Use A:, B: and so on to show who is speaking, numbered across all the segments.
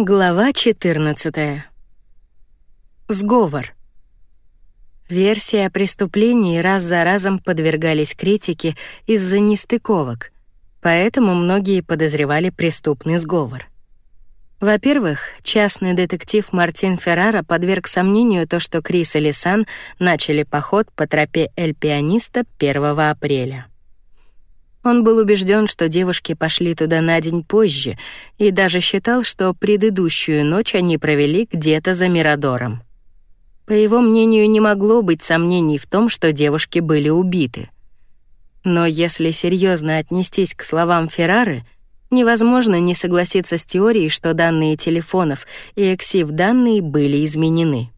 A: Глава 14. Сговор. Версии о преступлении раз за разом подвергались критике из-за нестыковок, поэтому многие подозревали преступный сговор. Во-первых, частный детектив Мартин Феррара подверг сомнению то, что Крис и Лисан начали поход по тропе Эль-Пианиста 1 апреля. Он был убежден, что девушки пошли туда на день позже, и даже считал, что предыдущую ночь они провели где-то за Мирадором. По его мнению, не могло быть сомнений в том, что девушки были убиты. Но если серьезно отнестись к словам Феррары, невозможно не согласиться с теорией, что данные телефонов и эксив-данные были изменены.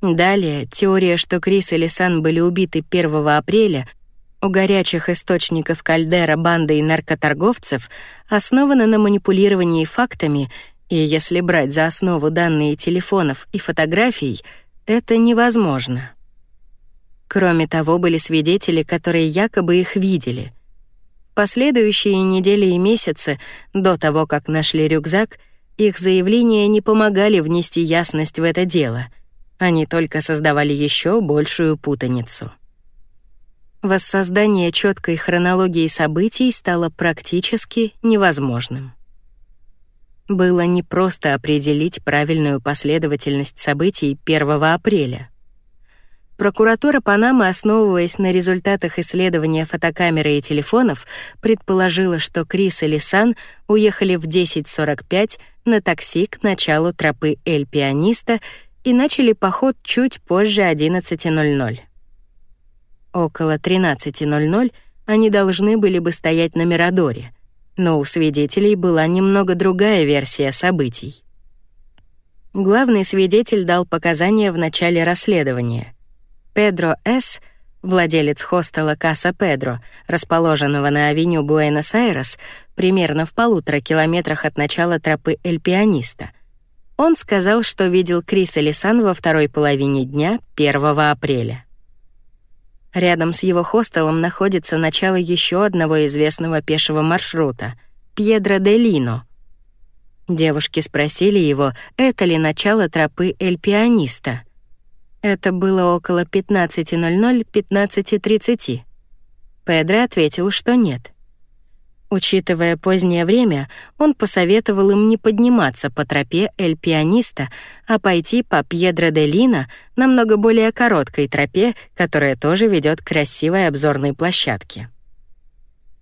A: Далее, теория, что Крис и Лисан были убиты 1 апреля — у горячих источников кальдера бандой наркоторговцев основана на манипулировании фактами, и если брать за основу данные телефонов и фотографий, это невозможно. Кроме того, были свидетели, которые якобы их видели. Последующие недели и месяцы до того, как нашли рюкзак, их заявления не помогали внести ясность в это дело. Они только создавали еще большую путаницу. Воссоздание четкой хронологии событий стало практически невозможным. Было непросто определить правильную последовательность событий 1 апреля. Прокуратура Панамы, основываясь на результатах исследования фотокамеры и телефонов, предположила, что Крис и Лисан уехали в 10.45 на такси к началу тропы Эль-Пианиста и начали поход чуть позже 11.00. Около 13.00 они должны были бы стоять на Мирадоре, но у свидетелей была немного другая версия событий. Главный свидетель дал показания в начале расследования. Педро С., владелец хостела Каса Педро, расположенного на авеню Буэнос-Айрес, примерно в полутора километрах от начала тропы Эль-Пианиста. Он сказал, что видел Криса Лисан во второй половине дня 1 апреля. Рядом с его хостелом находится начало еще одного известного пешего маршрута — Пьедро де Лино. Девушки спросили его, это ли начало тропы Эль Пианиста. Это было около 15.00-15.30. Педро ответил, что нет. Учитывая позднее время, он посоветовал им не подниматься по тропе Эль-Пианиста, а пойти по Пьедро-де-Лино, намного более короткой тропе, которая тоже ведет к красивой обзорной площадке.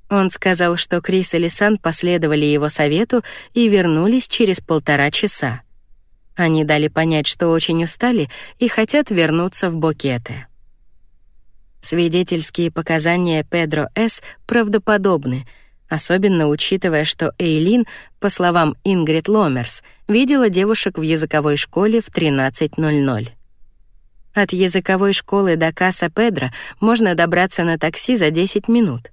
A: Он сказал, что Крис и Лисан последовали его совету и вернулись через полтора часа. Они дали понять, что очень устали и хотят вернуться в Бокете. Свидетельские показания Педро С. правдоподобны — особенно учитывая, что Эйлин, по словам Ингрид Ломерс, видела девушек в языковой школе в 13.00. От языковой школы до Каса Педро можно добраться на такси за 10 минут.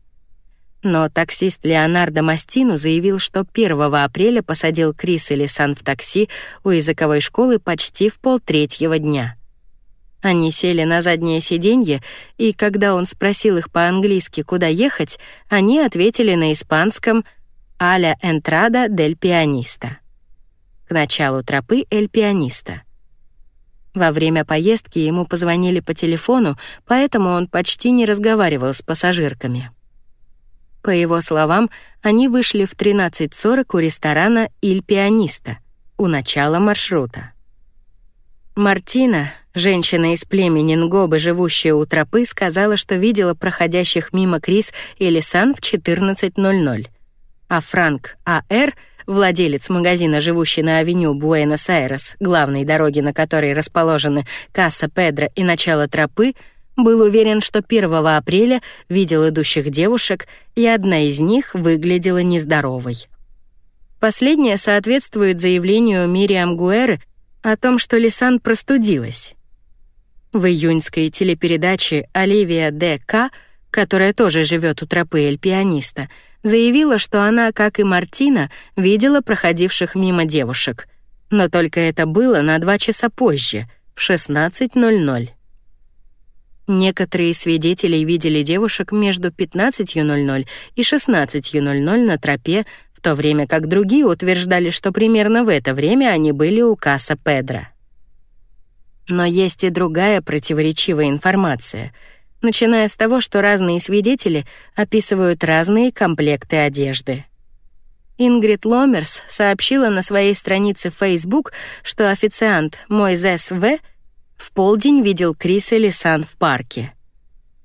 A: Но таксист Леонардо Мастину заявил, что 1 апреля посадил Крис и Лисан в такси у языковой школы почти в полтретьего дня. Они сели на заднее сиденье, и когда он спросил их по-английски, куда ехать, они ответили на испанском «Аля энтрада дель пианиста» — к началу тропы «Эль пианиста». Во время поездки ему позвонили по телефону, поэтому он почти не разговаривал с пассажирками. По его словам, они вышли в 13.40 у ресторана «Иль Пианиста» у начала маршрута. Мартина, женщина из племени Нгобы, живущая у тропы, сказала, что видела проходящих мимо Крис и Лисан в 14.00. А Франк А.Р., владелец магазина, живущий на авеню Буэнос-Айрес, главной дороги, на которой расположены Касса Педро и начало тропы, был уверен, что 1 апреля видел идущих девушек, и одна из них выглядела нездоровой. Последняя соответствует заявлению Мириам Гуэры о том, что Лисан простудилась. В июньской телепередаче Оливия Д. К., которая тоже живет у тропы Эль-Пианиста, заявила, что она, как и Мартина, видела проходивших мимо девушек. Но только это было на два часа позже, в 16.00. Некоторые свидетели видели девушек между 15.00 и 16.00 на тропе то время как другие утверждали, что примерно в это время они были у Касса Педро. Но есть и другая противоречивая информация, начиная с того, что разные свидетели описывают разные комплекты одежды. Ингрид Ломерс сообщила на своей странице Facebook, что официант Мойзес В. в полдень видел Криса Лисан в парке.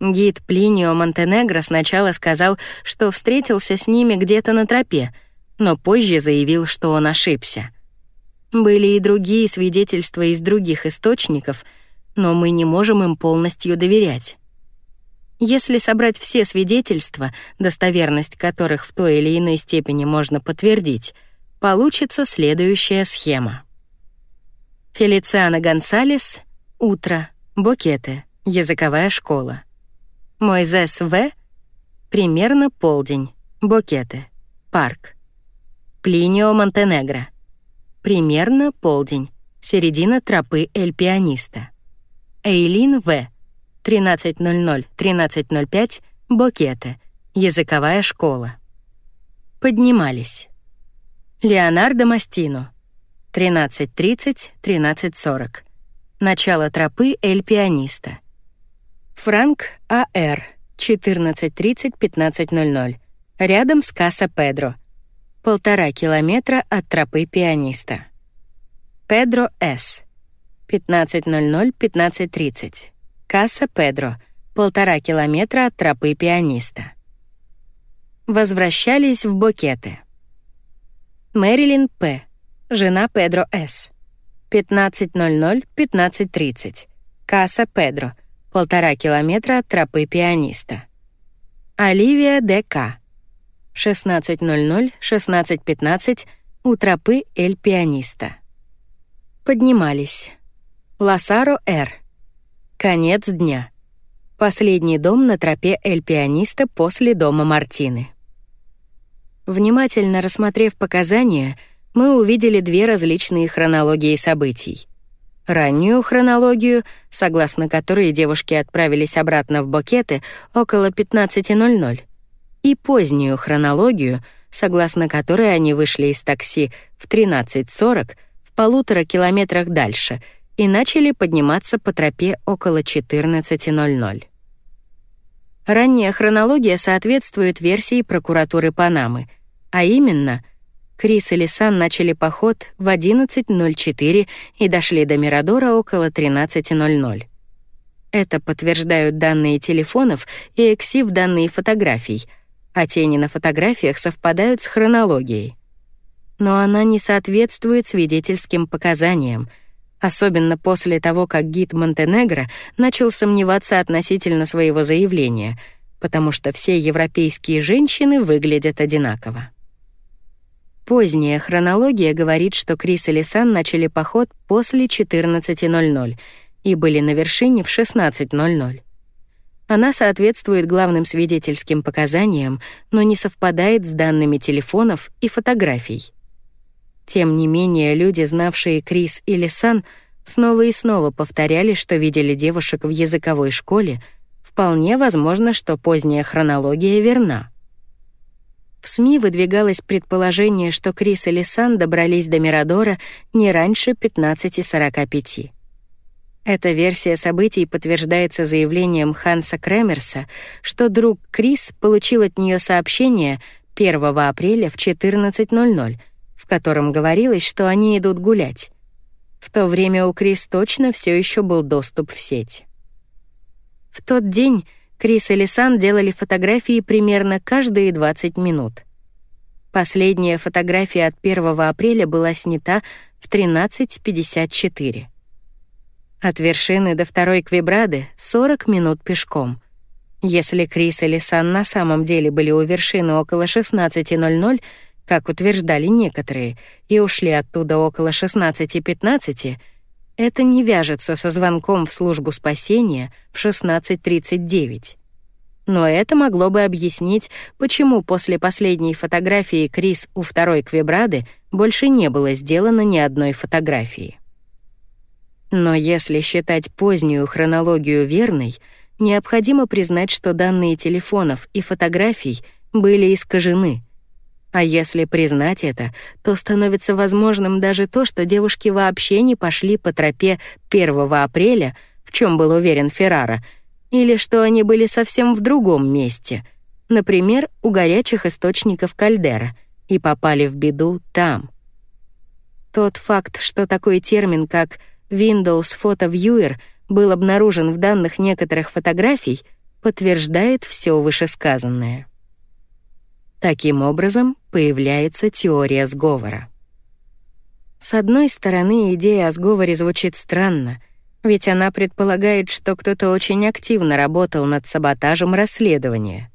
A: Гид Плинио Монтенегро сначала сказал, что встретился с ними где-то на тропе, но позже заявил, что он ошибся. Были и другие свидетельства из других источников, но мы не можем им полностью доверять. Если собрать все свидетельства, достоверность которых в той или иной степени можно подтвердить, получится следующая схема. Фелициана Гонсалес — утро, букеты, языковая школа. Мойзес В. — примерно полдень, букеты, парк. Плинио Монтенегро — примерно полдень, середина тропы Эль Пианиста. Эйлин В. 13.00, 13.05 — Бокеты, языковая школа. Поднимались. Леонардо Мастино, 13.30, 13.40. Начало тропы Эль Пианиста. Франк А.Р., 14.30, 15.00. Рядом с Касса Педро. Полтора километра от тропы Пианиста. Педро С. 15.00, 15.30. Касса Педро, полтора километра от тропы пианиста. Возвращались в Бокеты. Мэрилин П., жена Педро С. 15.00, 15.30. Касса Педро, полтора километра от тропы пианиста. Оливия Д.К. 16.00, 16.15 у тропы Эль Пианиста. Поднимались. Лосаро Р. Конец дня. Последний дом на тропе Эль Пианиста после дома Мартины. Внимательно рассмотрев показания, мы увидели две различные хронологии событий. Раннюю хронологию, согласно которой девушки отправились обратно в Бокеты около 15.00, и позднюю хронологию, согласно которой они вышли из такси в 13.40 в полутора километрах дальше — и начали подниматься по тропе около 14.00. Ранняя хронология соответствует версии прокуратуры Панамы, а именно, Крис и Лисан начали поход в 11.04 и дошли до Мирадора около 13.00. Это подтверждают данные телефонов и эксив данные фотографий, а тени на фотографиях совпадают с хронологией. Но она не соответствует свидетельским показаниям — особенно после того, как гид Монтенегро начал сомневаться относительно своего заявления, потому что все европейские женщины выглядят одинаково. Поздняя хронология говорит, что Крис и Лисан начали поход после 14.00 и были на вершине в 16.00. Она соответствует главным свидетельским показаниям, но не совпадает с данными телефонов и фотографий. Тем не менее, люди, знавшие Крис или Сан, снова и снова повторяли, что видели девушек в языковой школе, вполне возможно, что поздняя хронология верна. В СМИ выдвигалось предположение, что Крис и Сан добрались до Мирадора не раньше 15.45. Эта версия событий подтверждается заявлением Ханса Кремерса, что друг Крис получил от нее сообщение 1 апреля в 14.00, в котором говорилось, что они идут гулять. В то время у Крис точно все еще был доступ в сеть. В тот день Крис и Лисан делали фотографии примерно каждые 20 минут. Последняя фотография от 1 апреля была снята в 13.54. От вершины до второй Квебрады 40 минут пешком. Если Крис и Лисан на самом деле были у вершины около 16.00, как утверждали некоторые, и ушли оттуда около 16.15, это не вяжется со звонком в службу спасения в 16.39. Но это могло бы объяснить, почему после последней фотографии Крис у второй Квебрады больше не было сделано ни одной фотографии. Но если считать позднюю хронологию верной, необходимо признать, что данные телефонов и фотографий были искажены — А если признать это, то становится возможным даже то, что девушки вообще не пошли по тропе 1 апреля, в чем был уверен Феррара, или что они были совсем в другом месте, например, у горячих источников кальдера, и попали в беду там. Тот факт, что такой термин, как Windows Photo Viewer, был обнаружен в данных некоторых фотографий, подтверждает все вышесказанное. Таким образом, появляется теория сговора. С одной стороны, идея о сговоре звучит странно, ведь она предполагает, что кто-то очень активно работал над саботажем расследования.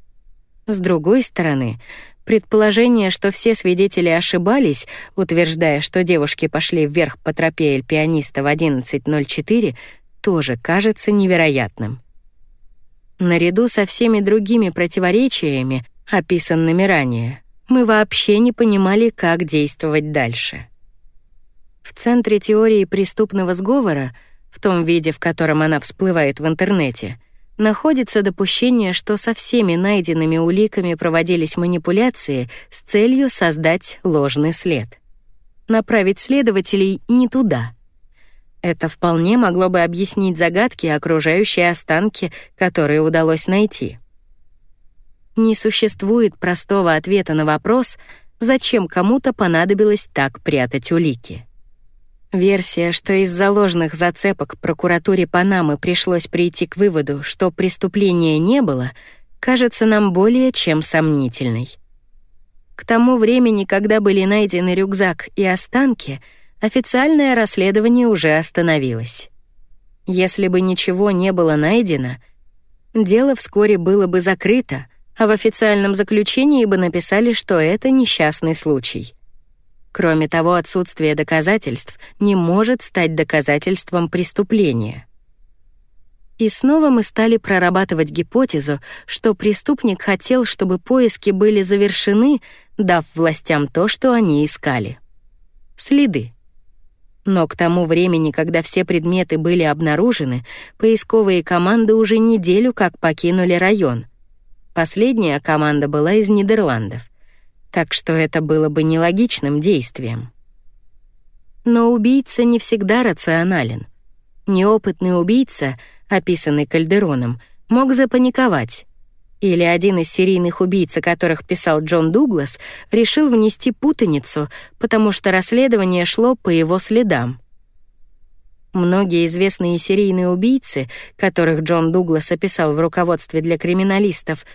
A: С другой стороны, предположение, что все свидетели ошибались, утверждая, что девушки пошли вверх по тропе эль-пианиста в 11.04, тоже кажется невероятным. Наряду со всеми другими противоречиями, описанными ранее, мы вообще не понимали, как действовать дальше. В центре теории преступного сговора, в том виде, в котором она всплывает в интернете, находится допущение, что со всеми найденными уликами проводились манипуляции с целью создать ложный след. Направить следователей не туда. Это вполне могло бы объяснить загадки, окружающие останки, которые удалось найти. Не существует простого ответа на вопрос, зачем кому-то понадобилось так прятать улики. Версия, что из-за ложных зацепок прокуратуре Панамы пришлось прийти к выводу, что преступления не было, кажется нам более чем сомнительной. К тому времени, когда были найдены рюкзак и останки, официальное расследование уже остановилось. Если бы ничего не было найдено, дело вскоре было бы закрыто, а в официальном заключении бы написали, что это несчастный случай. Кроме того, отсутствие доказательств не может стать доказательством преступления. И снова мы стали прорабатывать гипотезу, что преступник хотел, чтобы поиски были завершены, дав властям то, что они искали. Следы. Но к тому времени, когда все предметы были обнаружены, поисковые команды уже неделю как покинули район — Последняя команда была из Нидерландов, так что это было бы нелогичным действием. Но убийца не всегда рационален. Неопытный убийца, описанный Кальдероном, мог запаниковать. Или один из серийных убийц, о которых писал Джон Дуглас, решил внести путаницу, потому что расследование шло по его следам. Многие известные серийные убийцы, которых Джон Дуглас описал в руководстве для криминалистов,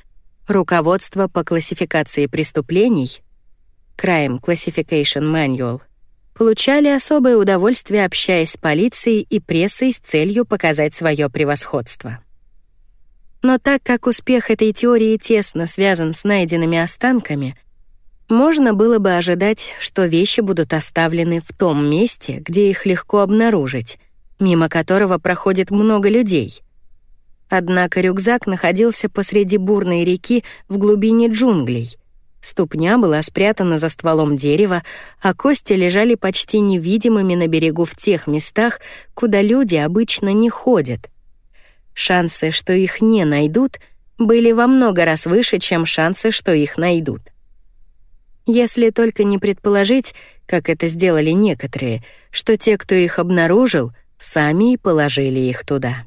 A: Руководство по классификации преступлений Crime Classification Manual получали особое удовольствие, общаясь с полицией и прессой с целью показать свое превосходство. Но так как успех этой теории тесно связан с найденными останками, можно было бы ожидать, что вещи будут оставлены в том месте, где их легко обнаружить, мимо которого проходит много людей — Однако рюкзак находился посреди бурной реки в глубине джунглей. Ступня была спрятана за стволом дерева, а кости лежали почти невидимыми на берегу в тех местах, куда люди обычно не ходят. Шансы, что их не найдут, были во много раз выше, чем шансы, что их найдут. Если только не предположить, как это сделали некоторые, что те, кто их обнаружил, сами и положили их туда.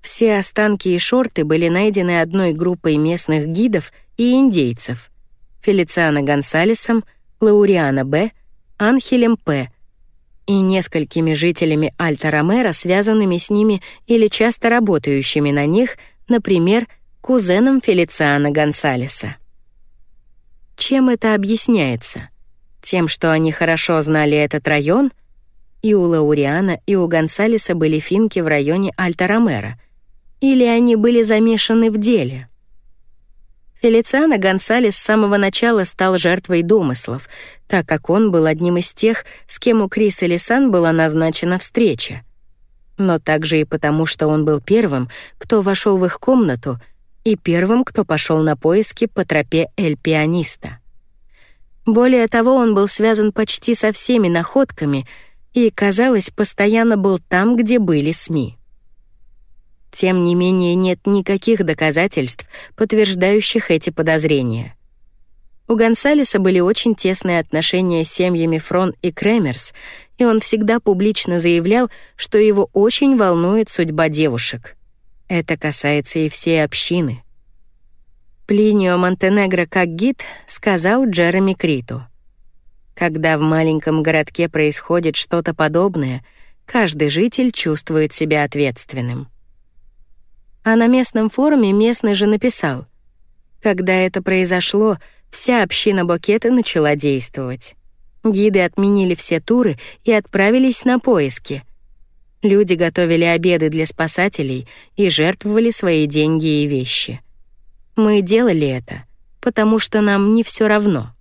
A: Все останки и шорты были найдены одной группой местных гидов и индейцев — Фелициано Гонсалесом, Лауриана Б., Анхелем П. и несколькими жителями Альта-Ромеро, связанными с ними или часто работающими на них, например, кузеном Фелициано Гонсалеса. Чем это объясняется? Тем, что они хорошо знали этот район? И у Лауриана, и у Гонсалеса были финки в районе Альта-Ромеро — или они были замешаны в деле? Фелициано Гонсалес с самого начала стал жертвой домыслов, так как он был одним из тех, с кем у Криса Лисан была назначена встреча. Но также и потому, что он был первым, кто вошел в их комнату, и первым, кто пошел на поиски по тропе Эль-Пианиста. Более того, он был связан почти со всеми находками и, казалось, постоянно был там, где были СМИ. Тем не менее, нет никаких доказательств, подтверждающих эти подозрения. У Гонсалеса были очень тесные отношения с семьями Фрон и Кремерс, и он всегда публично заявлял, что его очень волнует судьба девушек. Это касается и всей общины. Плинио Монтенегро как гид сказал Джереми Криту. Когда в маленьком городке происходит что-то подобное, каждый житель чувствует себя ответственным. А на местном форуме местный же написал: когда это произошло, вся община Бокета начала действовать. Гиды отменили все туры и отправились на поиски. Люди готовили обеды для спасателей и жертвовали свои деньги и вещи. Мы делали это, потому что нам не все равно.